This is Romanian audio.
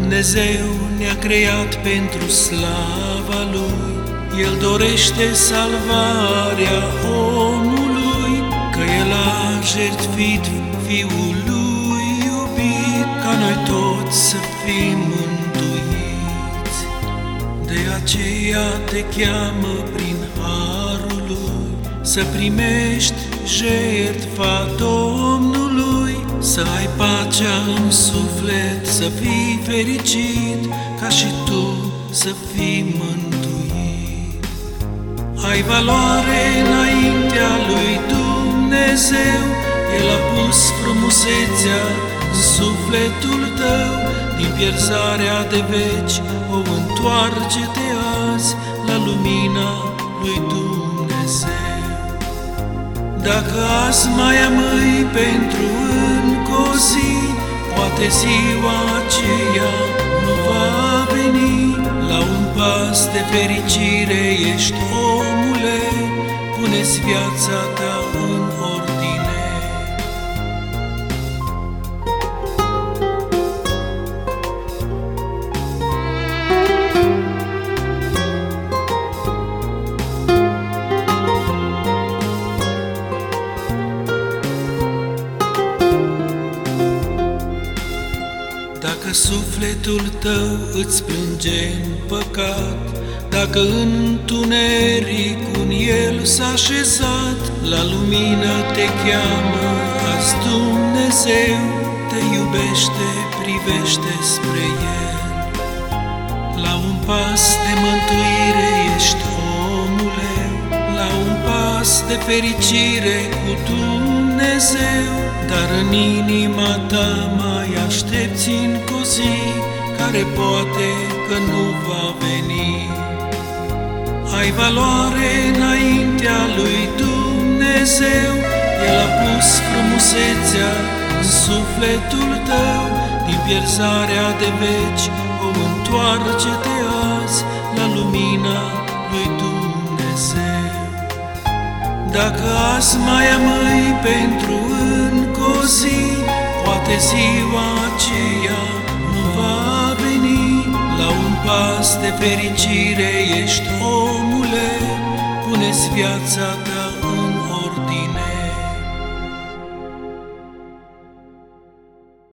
Dumnezeu ne-a creat pentru slava Lui, El dorește salvarea omului, că El a jertfit Fiul Lui iubit, ca noi toți să fim mântuiți. De aceea te cheamă prin harul Lui, să primești jertfa Domnului, să ai pacea în suflet, să fii fericit, ca și tu să fii mântuit. Ai valoare înaintea lui Dumnezeu, El a pus frumusețea în sufletul tău, din pierzarea de veci, o întoarce-te azi la lumina lui Dumnezeu. Dacă azi mai amâi pentru încă o zi, poate ziua aceea nu va veni. La un pas de fericire ești omule, pune-ți viața ta în ordine. Dacă sufletul tău îți plânge în păcat, Dacă în tuneric un el s-a așezat, La lumină te cheamă azi Dumnezeu, Te iubește, privește spre el. La un pas de mântuire pas de fericire cu Dumnezeu, Dar în inima ta mai aștepți încă o zi, Care poate că nu va veni. Ai valoare înaintea lui Dumnezeu, El a pus frumusețea în sufletul tău, Din pierzarea de veci o întoarce-te azi la lumina lui Dumnezeu. Dacă azi mai amâi pentru încă o zi, poate ziua aceea nu va veni. La un pas de fericire ești omule, pune-ți viața ta